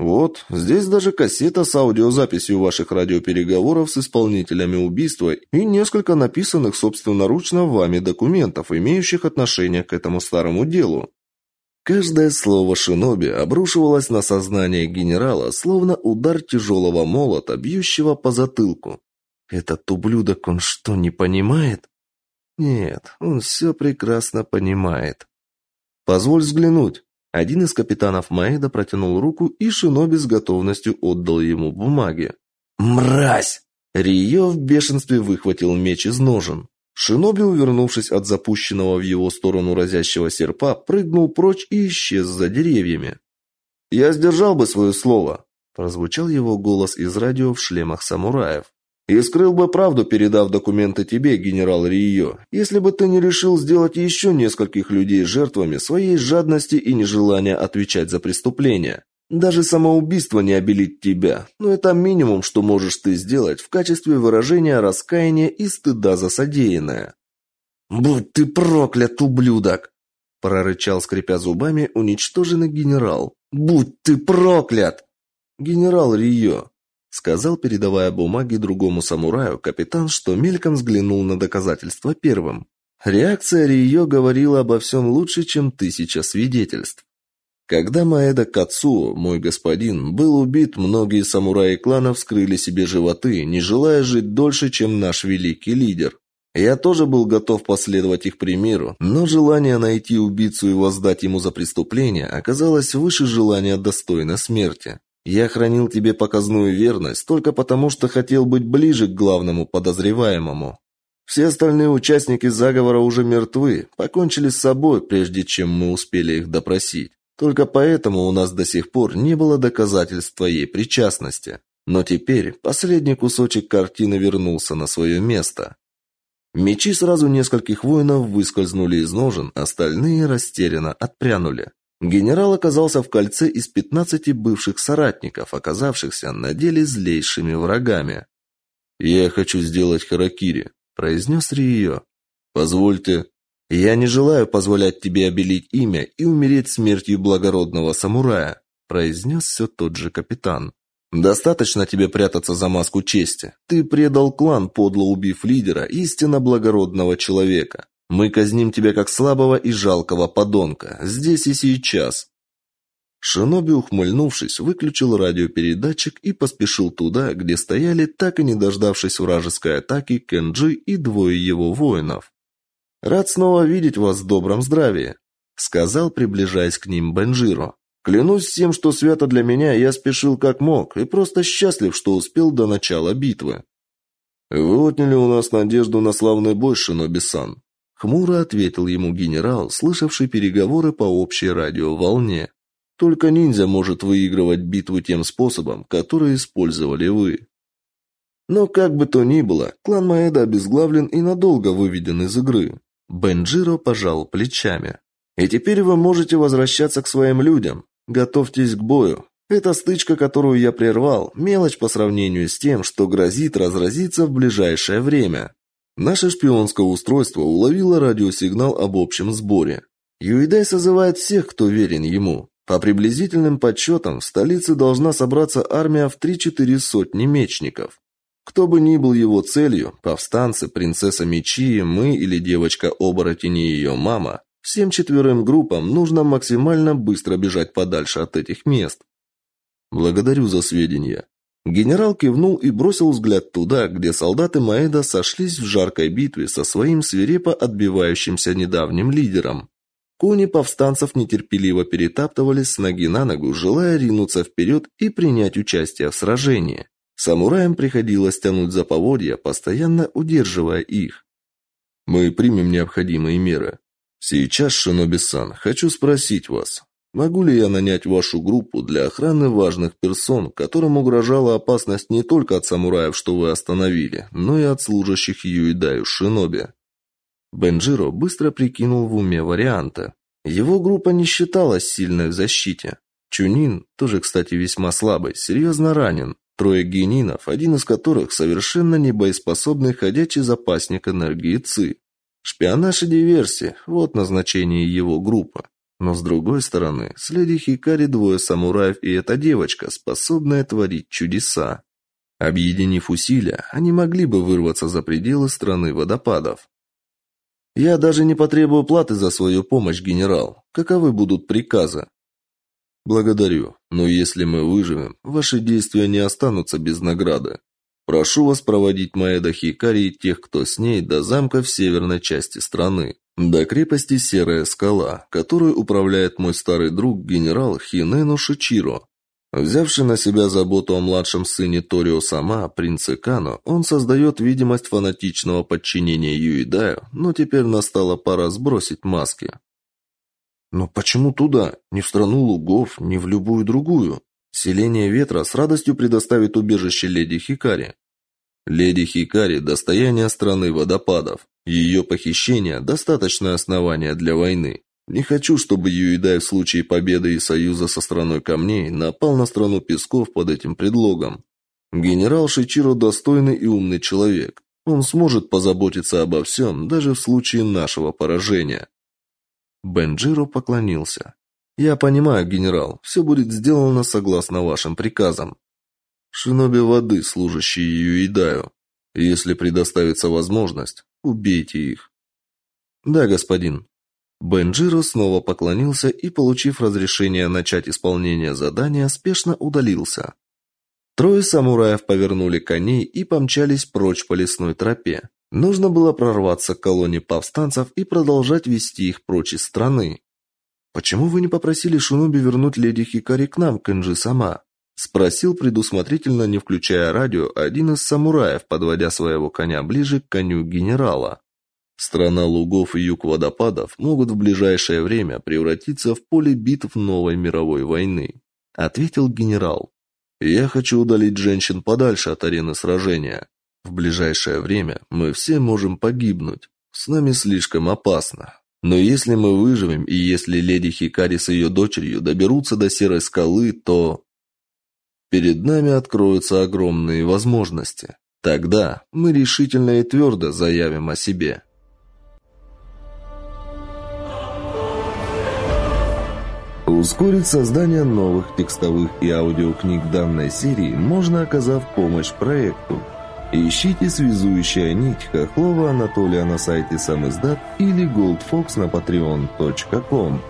Вот, здесь даже кассета с аудиозаписью ваших радиопереговоров с исполнителями убийства и несколько написанных собственноручно вами документов, имеющих отношение к этому старому делу. Каждое слово шиноби обрушивалось на сознание генерала, словно удар тяжелого молота, бьющего по затылку. Этот ублюдок, он что, не понимает? Нет, он все прекрасно понимает. Позволь взглянуть. Один из капитанов Маэда протянул руку, и шиноби с готовностью отдал ему бумаги. «Мразь!» Рио в бешенстве выхватил меч из ножен. Шиноби, увернувшись от запущенного в его сторону разящего серпа, прыгнул прочь и исчез за деревьями. «Я сдержал бы свое слово», – прозвучал его голос из радио в шлемах самураев. «И скрыл бы правду, передав документы тебе, генерал Рио, если бы ты не решил сделать еще нескольких людей жертвами своей жадности и нежелания отвечать за преступления. Даже самоубийство не обелит тебя, но это минимум, что можешь ты сделать в качестве выражения раскаяния и стыда за содеянное. «Будь ты проклят, ублюдок!» – прорычал, скрипя зубами, уничтоженный генерал. «Будь ты проклят!» «Генерал Рио», – сказал, передавая бумаги другому самураю, капитан, что мельком взглянул на доказательства первым. Реакция Рио говорила обо всем лучше, чем тысяча свидетельств. Когда Маэда Кацуо, мой господин, был убит, многие самураи клана вскрыли себе животы, не желая жить дольше, чем наш великий лидер. Я тоже был готов последовать их примеру, но желание найти убийцу и воздать ему за преступление оказалось выше желания достойной смерти. Я хранил тебе показную верность только потому, что хотел быть ближе к главному подозреваемому. Все остальные участники заговора уже мертвы, покончили с собой, прежде чем мы успели их допросить. Только поэтому у нас до сих пор не было доказательств твоей причастности. Но теперь последний кусочек картины вернулся на свое место. Мечи сразу нескольких воинов выскользнули из ножен, остальные растерянно отпрянули. Генерал оказался в кольце из пятнадцати бывших соратников, оказавшихся на деле злейшими врагами. «Я хочу сделать харакири», – произнес Рио. «Позвольте». «Я не желаю позволять тебе обелить имя и умереть смертью благородного самурая», – произнес все тот же капитан. Достаточно тебе прятаться за маску чести. Ты предал клан, подло убив лидера, истинно благородного человека. Мы казним тебя как слабого и жалкого подонка, здесь и сейчас. Шиноби, ухмыльнувшись, выключил радиопередатчик и поспешил туда, где стояли, так и не дождавшись вражеской атаки, Кенджи и двое его воинов. «Рад снова видеть вас в добром здравии», — сказал, приближаясь к ним Бенжиро. Клянусь всем, что свято для меня, я спешил как мог и просто счастлив, что успел до начала битвы. Вы отняли у нас надежду на славный бой, Шиноби-сан. Хмуро ответил ему генерал, слышавший переговоры по общей радиоволне. Только ниндзя может выигрывать битву тем способом, который использовали вы. Но как бы то ни было, клан Маэда обезглавлен и надолго выведен из игры. Бенджиро пожал плечами. И теперь вы можете возвращаться к своим людям. Готовьтесь к бою. Эта стычка, которую я прервал, мелочь по сравнению с тем, что грозит разразиться в ближайшее время. Наше шпионское устройство уловило радиосигнал об общем сборе. Юидай созывает всех, кто верен ему. По приблизительным подсчетам, в столице должна собраться армия в 3-4 сотни мечников. Кто бы ни был его целью, повстанцы, принцесса мечи, мы или девочка-оборотень и ее мама, Всем четверым группам нужно максимально быстро бежать подальше от этих мест. Благодарю за сведения. Генерал кивнул и бросил взгляд туда, где солдаты Маэда сошлись в жаркой битве со своим свирепо отбивающимся недавним лидером. Кони повстанцев нетерпеливо перетаптывались с ноги на ногу, желая ринуться вперед и принять участие в сражении. Самураям приходилось тянуть за поводья, постоянно удерживая их. Мы примем необходимые меры. Сейчас, Шиноби-сан, хочу спросить вас, могу ли я нанять вашу группу для охраны важных персон, которым угрожала опасность не только от самураев, что вы остановили, но и от служащих Юидаю Шиноби? Бенджиро быстро прикинул в уме варианты. Его группа не считалась сильной в защите. Чунин, тоже, кстати, весьма слабый, серьезно ранен. Трое генинов, один из которых совершенно небоеспособный ходячий запасник энергии ЦИ. Шпионаж и диверсия – вот назначение его группы. Но с другой стороны, с Хикари двое самураев и эта девочка, способная творить чудеса. Объединив усилия, они могли бы вырваться за пределы страны водопадов. Я даже не потребую платы за свою помощь, генерал. Каковы будут приказы? Благодарю, но если мы выживем, ваши действия не останутся без награды. Прошу вас проводить Маэда Хикари и тех, кто с ней, до замка в северной части страны, до крепости Серая скала, которую управляет мой старый друг генерал Хинену Шичиро. Взявший на себя заботу о младшем сыне Торио Сама, принце Кано, он создает видимость фанатичного подчинения Юидаю, но теперь настала пора сбросить маски. Но почему туда? Не в страну лугов, не в любую другую. Селение ветра с радостью предоставит убежище леди Хикари. Леди Хикари – достояние страны водопадов. Ее похищение – достаточное основание для войны. Не хочу, чтобы Юидай в случае победы и союза со страной камней напал на страну песков под этим предлогом. Генерал Шичиро достойный и умный человек. Он сможет позаботиться обо всем, даже в случае нашего поражения. Бенджиро поклонился. «Я понимаю, генерал, все будет сделано согласно вашим приказам. Шиноби воды, служащие Юидаю. Если предоставится возможность, убейте их. Да, господин. Бенджиро снова поклонился и, получив разрешение начать исполнение задания, спешно удалился. Трое самураев повернули коней и помчались прочь по лесной тропе. Нужно было прорваться к колонии повстанцев и продолжать вести их прочь из страны. «Почему вы не попросили Шиноби вернуть леди Хикари к нам, Кэнджи сама?» Спросил предусмотрительно, не включая радио, один из самураев, подводя своего коня ближе к коню генерала. Страна лугов и юг водопадов могут в ближайшее время превратиться в поле битв новой мировой войны, ответил генерал. Я хочу удалить женщин подальше от арены сражения. В ближайшее время мы все можем погибнуть. С нами слишком опасно. Но если мы выживем и если леди Хикари с ее дочерью доберутся до серой скалы, то перед нами откроются огромные возможности. Тогда мы решительно и твердо заявим о себе. Ускорить создание новых текстовых и аудиокниг данной серии можно, оказав помощь проекту. Ищите «Связующая нить» Хохлова Анатолия на сайте Самиздат или Goldfox на patreon.com.